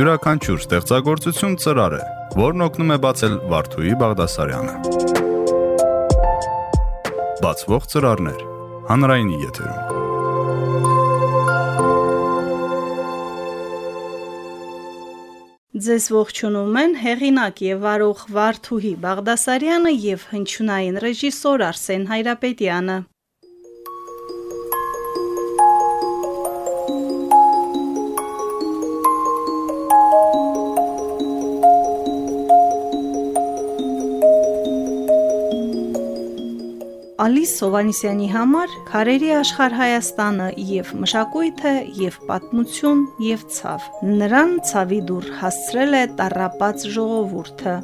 Յուրաքանչյուր ստեղծագործություն ծրար է, որն օգնում է բացել Վարդուհի Բաղդասարյանը։ Բացվող ծրարներ հանրայինի եթերում։ Ձեզ ողջունում են հեղինակ եւ վարող Վարդուհի Բաղդասարյանը եւ հնչյունային ռեժիսոր Արսեն Հայրապետյանը։ Ալիս Սովանիսյանի համար քարերի աշխարհ Հայաստանը եւ մշակույթը եւ պատմություն եւ ցավ։ Նրան ցավի դուր հասցրել է տարապած ժողովուրդը։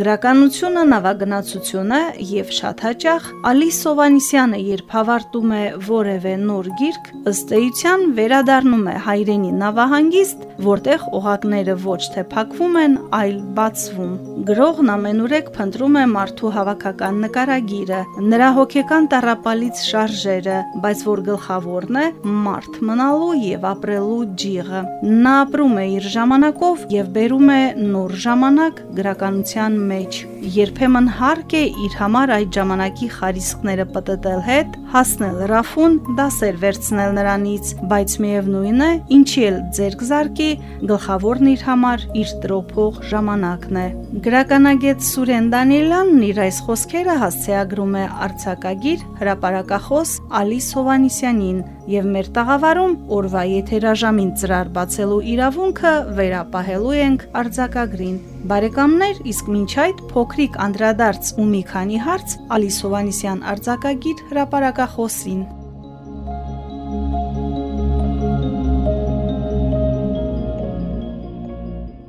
Գրականությունը, նավագնացությունը եւ շատ հաճախ Ալիս Սովանիսյանը երբ հավարտում է որևէ նոր գիրք, ըստ էության վերադառնում է հայրենի նավահանգիստ, որտեղ օղակները ոչ թե փակվում են, այլ բացվում։ Գրողն ամենուրեք փնտրում է մարդու հավաքական նկարագիրը, նրա հոգեկան տարապալից շարժերը, բայց որ գլխավորն է մարդ մնալու եւ ապրելու ջիղը։ Նա ապրում է իր ժամանակով եւ բերում է նոր ժամանակ գրականության մեջ։ Երբեմն հարկ է իր համար այդ ժամանակի խարիսխները պատտել հետ, հասնել Ռաֆուն, դասեր վերցնել նրանից, բայց միևնույն է, ինչի էլ ձերք զարկի, գլխավորն իր համար իր տրոփող ժամանակն է։ Գրականագետ Սուրեն Դանիելյանն իր այս խոսքերը հասցեագրում է արցակագիր հրապարակախոս Ալիս Հովանիսյանին եւ մեր տաղավարում օրվա եթերաժամին ծրար բացելու իրավունքը վերապահելու ենք արձակագրին։ Բարեկամներ, իսկ մինչ այդ փոքրիկ անդրադարձ ու մի քանի հարց Ալիս Հովանիսյան արձակագիր հրապարակախոսին։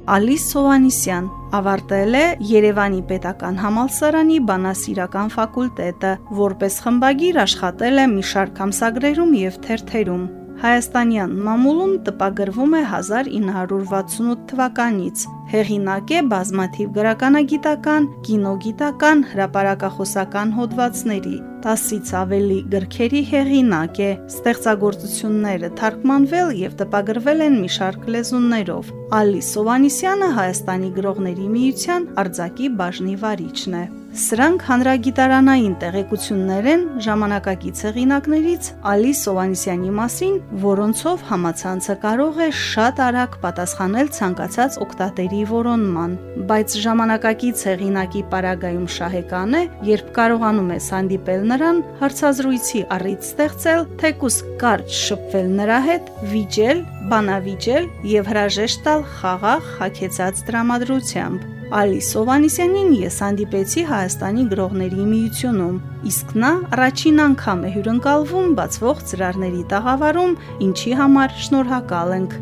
Ալիս Սովանիսյան ավարտել է Երևանի Պետական Համալսարանի բանասիրական ֆակուլտետը, որպես խմբագիր աշխատել է մի շարք ամսագրերում եւ թերթերում։ Հայաստանյան մամուլում տպագրվում է 1968 թվականից։ Հեղինակ է բազմաթիվ գրականագիտական, կինոգիտական, հրապարակախոսական հոդվածների, 10-ից ավելի գրքերի հեղինակ է։ Ստեղծագործությունները թարգմանվել եւ տպագրվել են մի շարք լեզուներով։ Ալի Սովանիսյանը Հայաստանի գրողների միության արձակի բաժնի վարիչն է։ Սրանք հանրագիտարանային տեղեկություններ են ժամանակակից հեղինակներից Ալի Սովանիսյանի մասին, որոնցով համացանցը կարող է շատ արագ պատասխանել ցանկացած օկտատերի որոնման, բայց ժամանակակից հեղինակի պարագայում շահեկան է, երբ կարողանում ես հանդիպել նրան, հարցազրույցի առիթ ստեղծել, թեկուս կարճ շփվել նրա հետ, վիճել, բանավիճել եւ հրաժեշտ տալ խաղաղ հակեցած դրամատրությամբ։ Ալի Սովանիսյանին ես հանդիպեցի Հայաստանի գրողների միությունում, իսկ նա առաջին անգամ է հյուրընկալվում բացվող ծրարների տաղավարում, ինչի համար շնորհակալ ենք։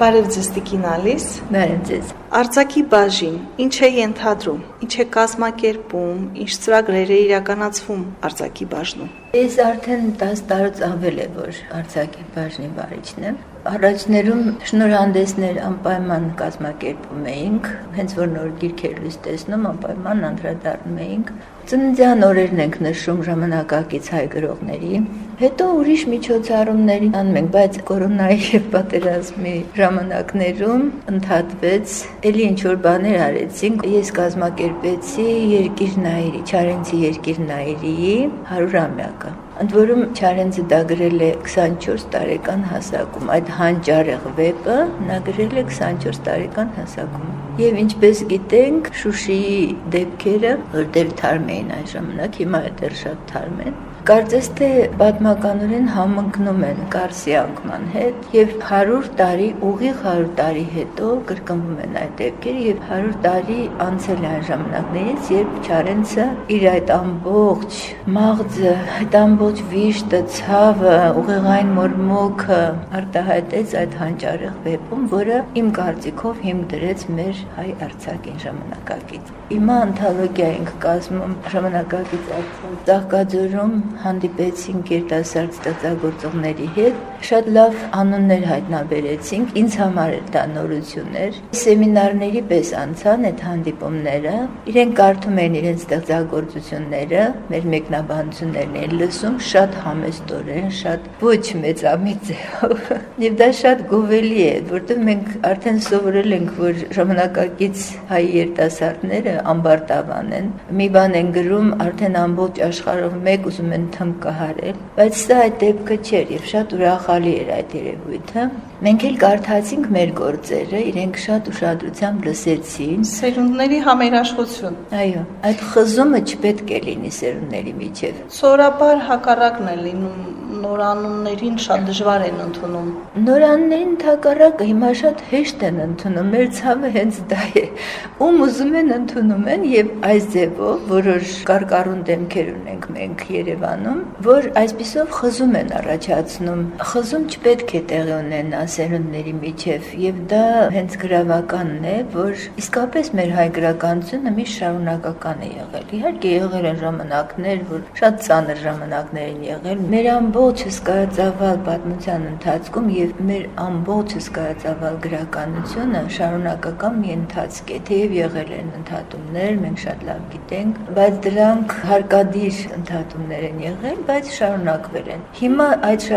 Բարև ձեզ Տիկին Ալիս։ Բարև ձեզ։ Արձակի բաժին ինչ է ենթադրում, ինչ է կազմակերպում, ինչ ծրագրեր է իրականացվում արձակի բաժնում։ Ես արդեն 10 տարուց ավել է, որ արձակի բաժնի վարիչն եմ։ Առաջներում շնորհանդեսներ անպայման կազմակերպում էինք, հենց որ նոր գիրքեր լույս տեսնում, անպայման անդրադառնում էինք։ Ծննդյան օրերն ենք նշում ժամանակակից հայ գրողների։ Հետո ուրիշ միջոցառումների անում ենք, բայց կորոնայի եւ պատերազմի ժամանակներում ընդհատվեց, ելի ինչ որ բաներ արեցինք։ Ես կազմակերպեցի Երկիրնայիրի, Չարենցի Երկիրնայիրի 100-ամյակը։ Ընդ որում Չարենցը դա գրել է 24 տարեկան հասակում։ Այդ հանճարեղ վեպը նա գրել է 24 տարեկան հասակում։ Եվ ինչպես գիտենք, Շուշիի դեպքերը, որտեղ թարմ էին այն ժամանակ, հիմա դեռ շատ թարմ են, Կարծես թե պատմականորեն համընկնում են Կարսի անկման հետ եւ 100 տարի ուղիղ 100 տարի հետո կրկնվում են այդ դեպքերը եւ 100 տարի անցել այն ժամանակներից, երբ Չարենցը իր այդ ամբողջ մաղձը, այդ ամբողջ վիշտը, ցավը, ուղեղային մորմոքը արտահայտեց այդ հանճարեղ վեպում, որը իմ կարծիքով հիմք դրեց մեր հայ արցակին ժամանակակից։ Հիմա անթալոգիա ենք կազմում ժամանակակից արցակ Ծաղկաձորում հանդիպեցինք երիտասարդ ստեղծագործողների հետ Շատ լավ անուններ հայտնաբերեցինք, ինձ համար էլ դա նորություն էր։ Սեմինարների պես անցան այդ հանդիպումները։ Իրենք կարդում են իրենց ստեղծագործությունները, մեր մեկնաբանություններն են լսում շատ համեստորեն, շատ ոչ մեծամիտ ձևով։ Եվ դա շատ գովելի է, որտեղ մենք արդեն սովորել ենք, որ ժամանակակից հայ երիտասարդները ամբարտավան են։ Մի բան են գրում, արդեն ամբողջ աշխարհով մեկ ուզում են թմկահարել, բայց սա այդ դեպքը չէր եւ շատ ուրախալի էր այդ երևույթը։ Մենք էլ կարդացինք մեր գործերը, իրենք շատ ուշադրությամբ լսեցին։ Սերունդների համերաշխություն։ Այո, այդ խզումը չպետք է լինի սերունդների միջև։ Սորաբար հակառակն է լինում նորանուններին շատ դժվար են ընդունում։ Նորաններին թակարակը հիմա շատ հեշտ են ընդունում, մեր ցավը հենց դա է։ Ում ուզում են ընդունում են եւ այս ձևով որոշ կարկառուն դեմքեր ունենք մենք Երևանում, որ այսպիսով խզում են առաջացնում։ Խզում չպետք է տեղի ունենա սերունդների միջև եւ դա հենց գրավականն է, որ իսկապես մեր հայ գրականությունը մի շարունակական է եղել։ Իհարկե եղել են ժամանակներ, որ շատ ծանր ժամանակներ են եղել։ Մեր ամբողջ հսկայածավալ պատմության ընթացքում եւ մեր ամբողջ հսկայածավալ գրականությունը շարունակական մի ընթացք է, թեև եղել են ընդհատումներ, մենք շատ լավ գիտենք, բայց դրանք հարկադիր ընդհատումներ են եղել, բայց շարունակվել են։ Հիմա այդ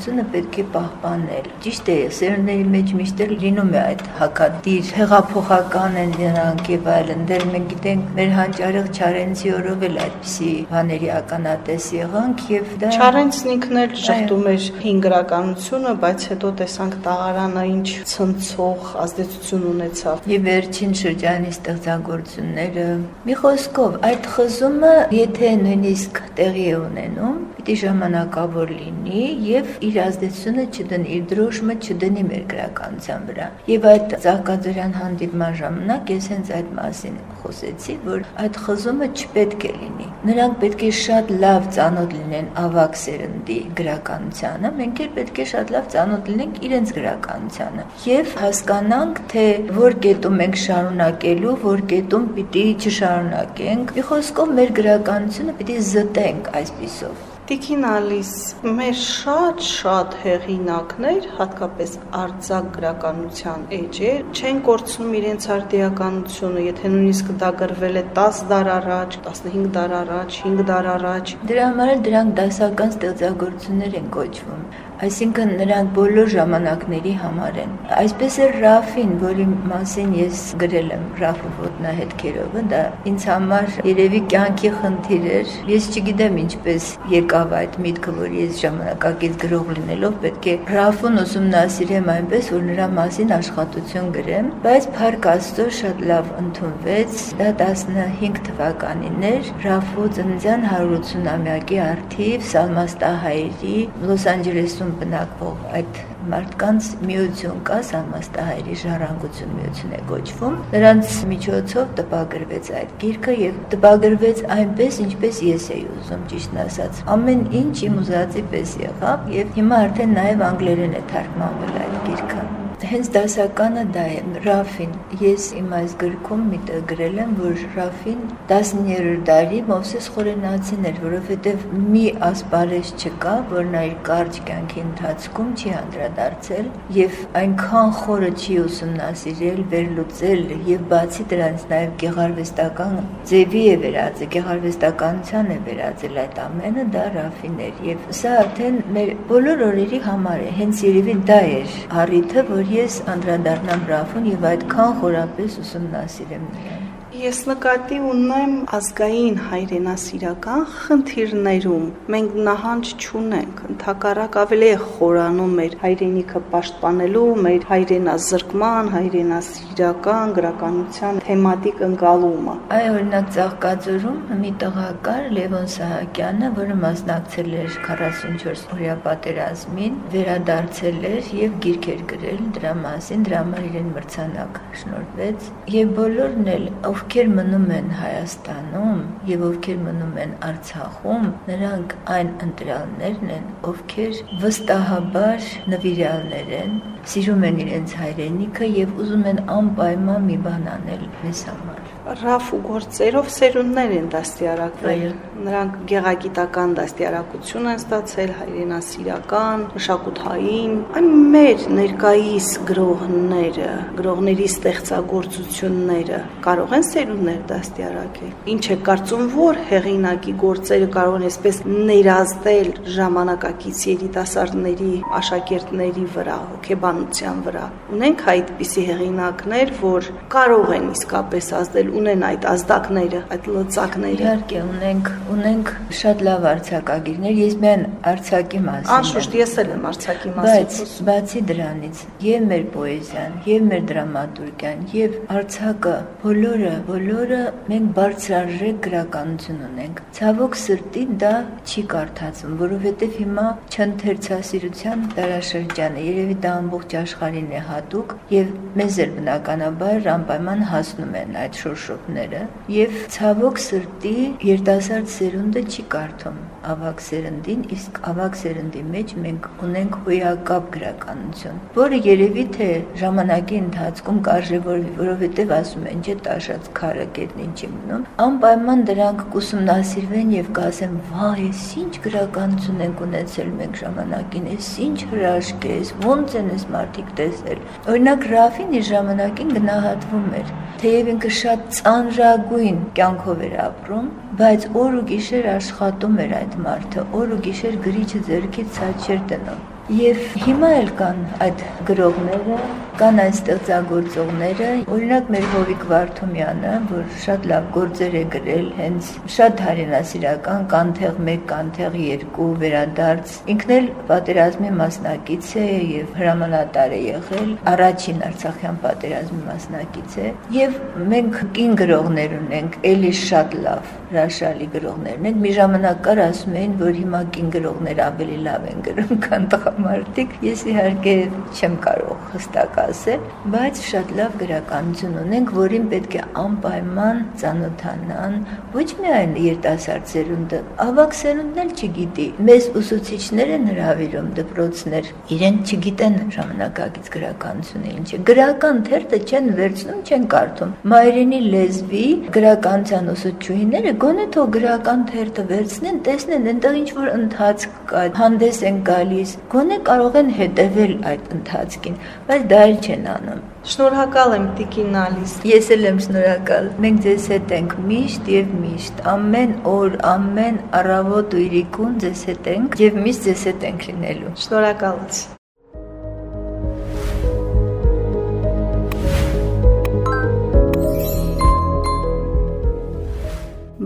շարունակականությունը պետք է պահպանել։ Ճիշտ է, սերունդների մեջ միշտ լինում է այդ հակադիր, հեղափոխական են նրանք եւ այլն։ Դեռ մենք գիտենք մեր հանճարեղ Չարենցի օրով էլ այդպիսի բաների ականատես եղանք եւ դա Չարենցն ինքն էլ շղթում էր հին գրականությունը, բայց հետո տեսանք տաղարանը ինչ ցնցող ազդեցություն ունեցավ։ Եվ վերջին շրջանի ստեղծագործությունները մի խոսքով այդ խզումը եթե նույնիսկ տեղի է ունենում պիտի ժամանակավոր լինի եւ իր ազդեցությունը չդնի իր դրոշմը չդնի մեր գրականության վրա եւ այդ ցաղկաձորյան հանդիպման ժամանակ ես հենց այդ մասին խոսեցի որ այդ խզումը չպետք է լինի նրանք պետք է շատ լավ ծանոթ լինեն ավակ սերնդի գրականությանը մենք էլ պետք է շատ լավ ծանոթ լինենք իրենց գրականությանը եւ հասկանանք թե որ կետում ենք շարունակելու որ կետում պիտի չշարունակենք մի խոսքով մեր գրականությունը պիտի զտենք այսպիսով Տիկին Ալիս, մեր շատ-շատ հեղինակներ, հատկապես արձակ գրականության էջեր, չեն կորցնում իրենց արդիականությունը, եթե նույնիսկ դա գրվել է 10 դար առաջ, 15 դար առաջ, 5 դար առաջ։ Դրա համար դրանք դասական ստեղծագործություններ են կոչվում այսինքն նրանք բոլոր ժամանակների համար են։ Այսպես է Ռաֆին, որի մասին ես գրել եմ Ռաֆը ոտնահետքերովը, դա ինձ համար երևի կյանքի խնդիր էր։ Ես չգիտեմ ինչպես եկավ այդ միտքը, որ ես ժամանակակից գրող լինելով պետք է Ռաֆուն ուսումնասիրեմ այնպես, որ նրա մասին աշխատություն գրեմ, բայց Փարք Աստծո շատ լավ ընդունվեց։ Դա 15 թվականին էր Ռաֆու ծննդյան 180-ամյակի արդիվ Սալմաստահայերի Լոս Անջելեսում Երևանում բնակվող այդ մարդկանց միություն կա, Սամաստահայերի ժառանգություն միություն է կոչվում։ Նրանց միջոցով տպագրվեց այդ գիրքը եւ տպագրվեց այնպես, ինչպես ես էի ուզում, ճիշտն ասած։ Ամեն ինչ իմ ուզածի պես եղավ եւ հիմա արդեն նաեւ անգլերեն է թարգմանվել այդ գիրքը հենց դասականը դա է Ռաֆին ես իմ այս գրքում գրել եմ որ Ռաֆին 10-րդ դարի Մովսես Խորենացին էր որովհետև մի ասպարեզ չկա որ նա իր կարճ կյանքի ընթացքում չի անդրադարձել եւ այնքան խորը չի ուսումնասիրել վերլուծել եւ բացի դրանից նաեւ գեղարվեստական ձևի է վերածել գեղարվեստականության է վերածել այդ ամենը դա Ռաֆին էր եւ սա արդեն մեր բոլոր օրերի համար է հենց երևի դա էր առիթը որ ես անդրադառնամ Ռաֆուն եւ այդքան խորապես ուսումնասիրեմ նրան։ Ես նկատի ունեմ ազգային հայրենասիրական խնդիրներում մենք նահանջ չունենք, ընդհակառակ ավելի է խորանում մեր հայրենիքը պաշտպանելու, մեր հայրենազրկման, հայրենասիրական գրականության թեմատիկ ընկալումը։ Այ օրինակ Ծաղկաձորում մի տղակար Լևոն Սահակյանը, որը մասնակցել էր 44 օրյա պատերազմին, վերադարձել էր եւ գիրք էր գրել դրա մասին, դրա համար իրեն մրցանակ շնորհվեց եւ բոլորն էլ ով ովքեր մնում են Հայաստանում եւ ովքեր մնում են Արցախում, նրանք այն ընտրյալներն են, ովքեր վստահաբար նվիրյալներ են, սիրում են իրենց հայրենիքը եւ ուզում են անպայման մի բան անել մեզ համար։ Ռաֆ ու գործերով սերունդներ են դաստիարակվել։ Նրանք գեղագիտական դաստիարակություն են ստացել, հայրենասիրական, մշակութային։ Այն մեր ներկայիս գրողները, գրողների ստեղծագործությունները կարող են սերունդներ դաստիարակել։ Ինչ է կարծում, որ հեղինակի գործերը կարող են այսպես ներազդել ժամանակակից երիտասարդների, աշակերտների վրա, հոգեբանության վրա։ Ունենք այդպիսի հեղինակներ, որ կարող են իսկապես ազդել, ունեն այդ ազդակները, այդ լծակները։ Իհարկե, ունենք ունենք շատ լավ արցակագիրներ, ես միայն արցակի մասին։ Անշուշտ ես էլ եմ արցակի մասին Բայց բացի դրանից, եւ մեր պոեզիան, եւ մեր դրամատուրգիան, եւ արցակը, բոլորը, բոլորը մենք բարձրարժեք գրականություն ունենք։ Ցավոք սրտի դա չի կարդացվում, որովհետեւ հիմա չընթերցասիրության դարաշրջանը, երևի դա ամբողջ աշխարհին է հատուկ եւ մեզ էլ բնականաբար անպայման հասնում են այդ շոշոփները եւ ցավոք սրտի երիտասարդ սերունդը չի կարդում ավակ սերնդին, իսկ ավակ սերնդի մեջ մենք ունենք հոյակապ գրականություն, որը երևի թե ժամանակի ընթացքում կարժևորվի, որովհետև ասում են, չէ, տաշած քարը գետնին չի մնում, անպայման դրանք կուսումնասիրվեն եւ կասեն, վայ, էս ինչ գրականություն ենք ունեցել մենք ժամանակին, էս ինչ հրաշք է, էս ոնց են էս մարդիկ տեսել։ Օրինակ Ռաֆին իր ժամանակին գնահատվում էր, թեև ինքը շատ ծանրագույն կյանքով էր ապրում, բայց օր ու գիշեր աշխատում էր այդ մարդը, օր ու գիշեր գրիչը ձեռքից ցած չէր դնում։ Եվ հիմա էլ կան այդ գրողները, կան այն ստեղծագործողները, օրինակ մեր Հովիկ Վարդումյանը, որ շատ լավ գործեր է գրել, հենց շատ հայրենասիրական, կանթեղ 1, կանթեղ 2 վերադարձ։ Ինքն էլ պատերազմի մասնակից է եւ հրամանատար է եղել, առաջին Արցախյան պատերազմի մասնակից է։ Եվ մենք կին գրողներ ունենք, ելի շատ լավ, հրաշալի գրողներ ունենք։ Մի ժամանակ կար ասում էին, որ հիմա կին գրողներ ավելի լավ են գրում, քան տղամարդիկ։ Ես իհարկե չեմ կարող հստակ ասել, բայց շատ լավ գրականություն ունենք, որին պետք է անպայման ծանոթանան ոչ միայն երիտասարդ սերունդը, ավակ սերունդն էլ չգիտի։ Մեզ ուսուցիչներ են հravirում դպրոցներ, իրենք չգիտեն ժամանակակից գրականությունը ինչ է։ Գրական թերթը չեն վերցնում, չեն կարդում։ Մայրենի լեզվի գրականության ուսուցչուհիները գոնե թող գրական թերթը վերցնեն, տեսնեն, այնտեղ ինչ որ ընթացք կա, հանդես են գալիս, գոնե կարող են հետևել այդ ընթացքին, բայց դա էլ չեն անում։ Շնորհակալ եմ Տիկին Ալիս։ Ես էլ եմ շնորհակալ։ Մենք ձեզ հետ ենք միշտ եւ միշտ։ Ամեն օր, ամեն առավոտ ու իրիկուն ձեզ հետ ենք եւ միշտ ձեզ հետ ենք լինելու։ Շնորհակալություն։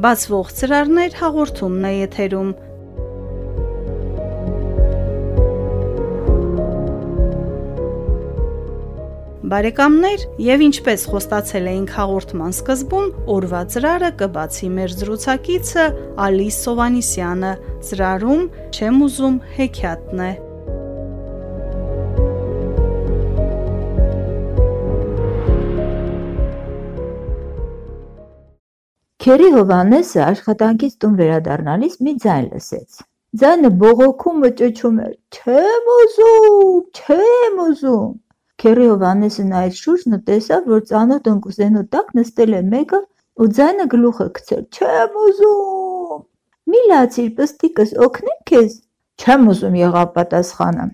Բացվող ծրարներ հաղորդումն է եթերում։ Բարեկամներ, եւ ինչպես խոստացել էինք հաղորդման սկզբում, օրվա ծրարը կբացի մեր զրուցակիցը Ալի Սովանիսյանը։ Ծրարում չեմ ուզում հեքիաթն է։ Քերի Հովանեսը աշխատանքից տուն վերադառնալիս մի ձայն լսեց։ Ձայնը բողոքում ու ճոճում էր. «Չեմ ուզում, չեմ ուզում»։ Քերի Հովանեսը նայեց շուրջն ու տեսավ, որ ծանոթ ընկուզենու տակ նստել է մեկը ու ձայնը գլուխը գցել. «Չեմ ուզում»։ Մի լացիր, պստիկս, օգնեմ քեզ։ Չեմ ուզում եղավ պատասխանը։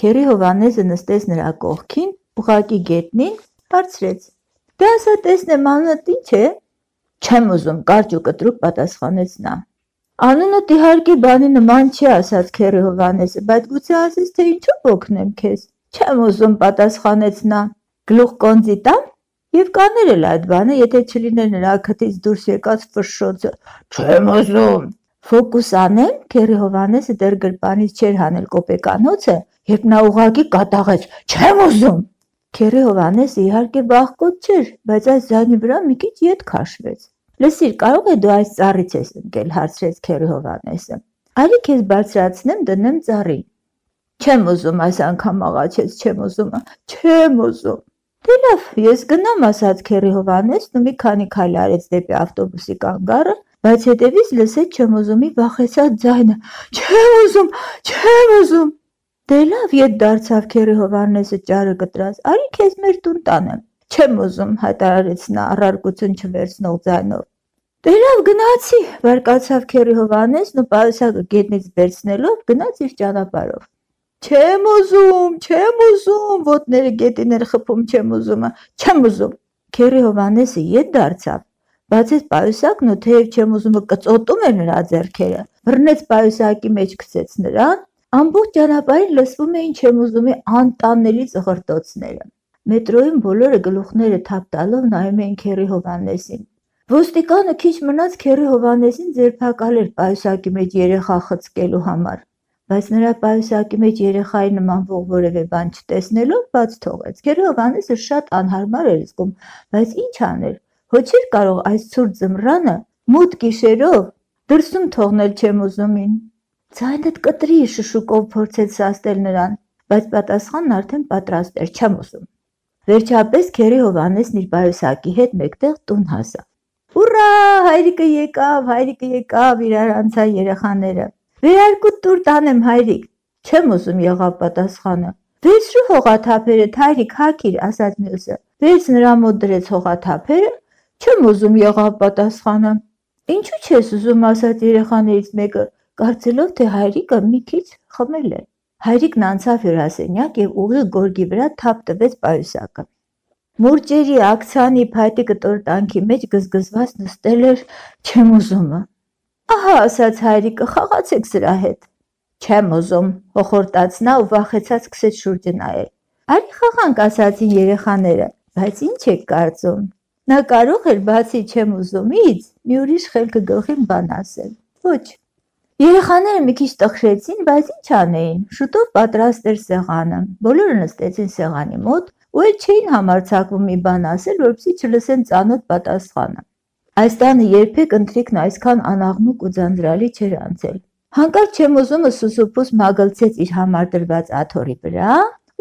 Քերի Հովանեսը նստեց նրա կողքին, ուղակի գետնին, հարցրեց. Դե ասա տեսնեմ անունդ ինչ է։ Չեմ ուզում, կարճ ու կտրուկ պատասխանեց նա։ Անունդ իհարկե բանի նման չի, ասաց Քերի Հովանեսը, բայց գուցե ասես թե ինչու օգնեմ քեզ։ Չեմ ուզում, պատասխանեց նա։ Գլուխ կոնձի տամ եւ կաներ էլ այդ բանը, եթե չլիներ նրա քթից դուրս եկած ֆշշոցը։ Չեմ ուզում։ Ֆոկուս անեմ, Քերի Հովանեսը դեռ գրպանից չէր հանել կոպեկանոցը, երբ նա ուղակի կատաղեց. Չեմ ուզում։ Քերի Հովանեսը իհարկե բախկոտ չէր, բայց այս ձայնի վրա մի քիչ ետ քաշվեց։ Լսիր, կարող է դու այս ծառից ես ընկել, հարցրեց Քերի Հովանեսը։ Արի քեզ բարձրացնեմ, դնեմ ծառին։ Չեմ ուզում, այս անգամ աղաչեց, չեմ ուզում, չեմ ուզում։ Դե լավ, ես գնամ, ասաց Քերի Հովանեսն ու մի քանի քայլ արեց դեպի ավտոբուսի կանգառը, բայց հետևից լսեց չեմ ուզումի վախեցած ձայնը. Չեմ ուզում, չեմ ուզում։ Դե լավ, ետ դարձավ Քերի Հովանեսը ճարը կտրած։ Արի քեզ մեր տուն տանեմ։ Չեմ ուզում, հայտարարեց նա առարկություն չվերցնող ձայնով։ Դերավ գնացի, բարկացավ Քերի Հովանեսն ու պայուսակը գետնից վերցնելով գնաց իր ճանապարհով։ Չեմ ուզում, չեմ ուզում, ոտները գետիներ խփում չեմ ուզումը, չեմ ուզում։ Քերի Հովանեսը ետ դարձավ, բացեց պայուսակն ու թեև չեմ ուզումը կծոտում էր նրա ձեռքերը, բռնեց պայուսակի մեջ գցեց նրան, ամբողջ ճանապարհին լսվում էին չեմ ուզումի անտանելի ծղրտոցները։ Մետրոյում բոլորը գլուխները թափ տալով նայում էին Քերի Հովանեսին։ Ոստիկանը քիչ մնաց Քերի Հովանեսին ձերբակալեր պայուսակի մեջ երեխա խցկելու համար, բայց նրա պայուսակի մեջ երեխայի նմանվող որևէ բան չտեսնելով բաց թողեց։ Քերի Հովանեսը շատ անհարմար էր զգում, բայց ինչ աներ։ Հո չէր կարող այս ցուրտ զմռանը մութ գիշերով դրսում թողնել չեմ ուզումին։ Ձայնդ կտրի շշուկով փորձեց սաստել նրան, բայց պատասխանն արդեն պատրաստ էր, չեմ ուզում։ Վերջապես Քերի Հովանեսն իր պայուսակի հետ մեկտեղ տուն հասավ։ Ուռա, հայրիկը եկավ, հայրիկը եկավ, իրար անցան երեխաները։ Վերարկուտ տուր տանեմ հայրիկ։ Չեմ ուզում եղավ պատասխանը։ Վերցրու հողաթափերը, հայրիկ հակիր, ասաց մյուսը։ Վերց նրա մոտ դրեց հողաթափերը։ Չեմ ուզում եղավ պատասխանը։ Ինչու չես ուզում, ասաց երեխաներից մեկը, կարծելով թե հայրիկը մի քիչ խմել է։ Հայրիկն անցավ հյուրասենյակ և ուղիղ գորգի վրա թափ տվեց պայուսակը։ Մուրճերի, աքցանի, փայտի կտոր-տանքի մեջ գզգզված նստել էր չեմ ուզումը։ Ահա, ասաց հայրիկը, խաղացեք սրա հետ։ Չեմ ուզում, հոխորտաց նա ու վախեցած սկսեց շուրջը նայել։ Արի խաղանք, ասացին երեխաները, բայց ինչ եք կարծում։ Նա կարող էր բացի չեմ ուզումից մի ուրիշ խելքը գլխին բան ասել։ Ոչ, Երեխաները մի քիչ տխրեցին, բայց ինչ անեին։ Շուտով պատրաստ էր սեղանը։ Բոլորը նստեցին սեղանի մոտ ու էլ չէին համարցակվում մի բան ասել, որպեսզի չլսեն ծանոթ պատասխանը։ Այս տանը երբեք ընթրիքն այսքան անաղմուկ ու ձանձրալի չէր անցել։ Հանկարծ չեմ ուզումը սուսուփուս մագլցեց իր համար դրված աթոռի վրա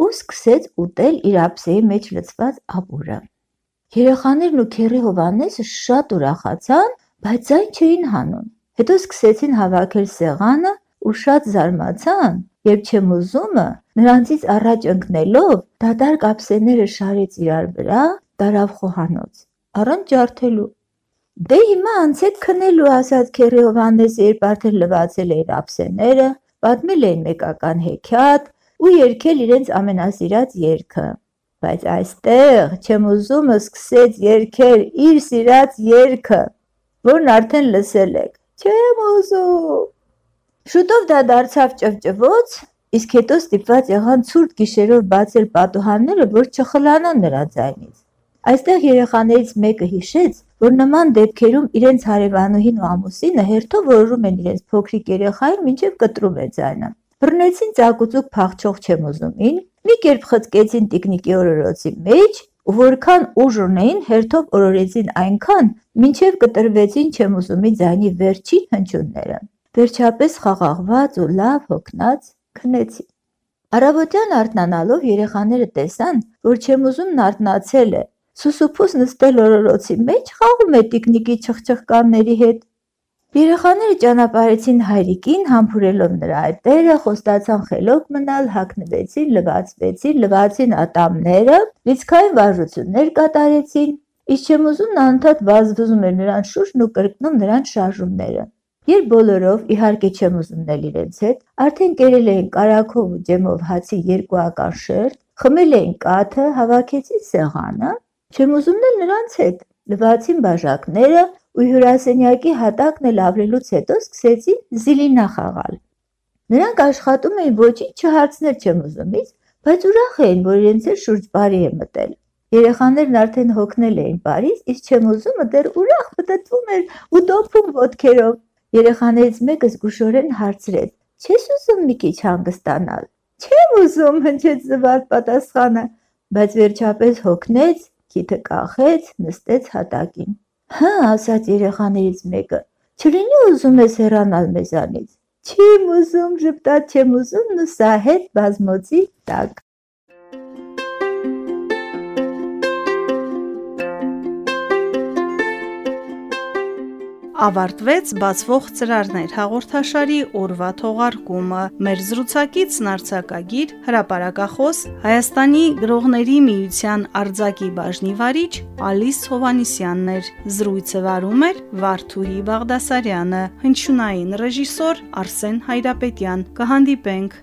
ու սկսեց ուտել իր ափսեի մեջ լցված ապուրը։ Երեխաներն ու Քերի Հովանեսը շատ ուրախացան, բայց այն չէին հանում։ Հետո սկսեցին հավաքել սեղանը ու շատ զարմացան, երբ Չեմուզումը նրանցից առաջ ընկնելով դատարկ ափսեները շարեց իրար վրա, տարավ խոհանոց, առանց ջարդելու։ Դե հիմա անցեք քնելու, ասաց Քերի Հովանեսը, երբ արդեն լվացել էր ափսեները, պատմել էին մեկական հեքիաթ ու երգել իրենց ամենասիրած երգը։ Բայց այստեղ Չեմուզումը սկսեց երգել իր սիրած երգը, որն արդեն լսել եք։ Չեմ ուզում։ Շուտով դա դարձավ ճվճվոց, իսկ հետո ստիպված եղան ցուրտ գիշերով բացել պատուհանները, որ չխլանան նրա ձայնից։ Այստեղ երեխաներից մեկը հիշեց, որ նման դեպքերում իրենց հարևանուհին ու ամուսինը հերթով որորում են իրենց փոքրիկ երեխային, մինչև կտրում է ձայնը։ Բռնեցին ծակուցուկ փախչող չեմոզումին, մի կերպ խցկեցին տիկնիկի օրորոցի մեջ ու որքան ուժ ունեին, հերթով օրորեցին այնքան, մինչև կտրվեցին չեմուսումի ձայնի վերջին հնչյունները։ Վերջապես խաղաղված ու լավ հոգնած քնեցին։ Արավոտյան արթնանալով երեխաները տեսան, որ չեմուզումն արթնացել է։ Սուսուփուս նստել օրորոցի մեջ խաղում է տիկնիկի չխչխկանների հետ։ Երեխաները ճանապարհեցին հայրիկին, համբուրելով նրա այտերը, խոստացան խելոք մնալ, հագնվեցին, լվացվեցին, լվացին ատամները, լիցքային վարժություններ կատարեցին, իսկ չեմ ուզում նա անդադ վազվզում էր նրան շուրջն ու կրկնում նրան շարժումները։ Երբ բոլորով, իհարկե չեմ ուզումնել իրենց հետ, արդեն կերել էին կարակով ու ջեմով հացի երկուական շերտ, խմել էին կաթը, հավաքեցին սեղանը, չեմ ուզումնել նրանց հետ, լվացին բաժակները, ու հյուրասենյակի հատակն էլ ավրելուց հետո սկսեցին զիլինա խաղալ։ Նրանք աշխատում էին ոչինչ չհարցնել չեմ ուզումից, բայց ուրախ էին, որ իրենց էլ շուրջ բարի է մտել։ Երեխաներն արդեն հոգնել էին բարից, իսկ չեմ ուզումը դեռ ուրախ մտածում էր ու դոփում ոտքերով։ Երեխաներից մեկը զգուշորեն հարցրեց. «Չես ուզում մի քիչ հանգստանալ»։ «Չեմ ուզում», հնչեց զվարթ պատասխանը, բայց վերջապես հոգնեց, քիթը կախեց, նստեց հատակին։ Հա, ասաց երեխաներից մեկը, չլինի ուզում ես հեռանալ մեզանից։ Չիմ ուզում, ժպտաց չեմ ուզում ու սա հետ բազմոցի տակ։ ավարտվեց բացվող ծրարներ հաղորդաշարի օրվա թողարկումը։ Մեր զրուցակիցն արձակագիր հրապարակախոս Հայաստանի գրողների միության արձակի բաժնի վարիչ Ալիս Հովանիսյանն էր։ Զրույցը վարում էր Վարդուհի Բաղդասարյանը, հնչյունային ռեժիսոր Արսեն Հայրապետյան։ Կհանդիպենք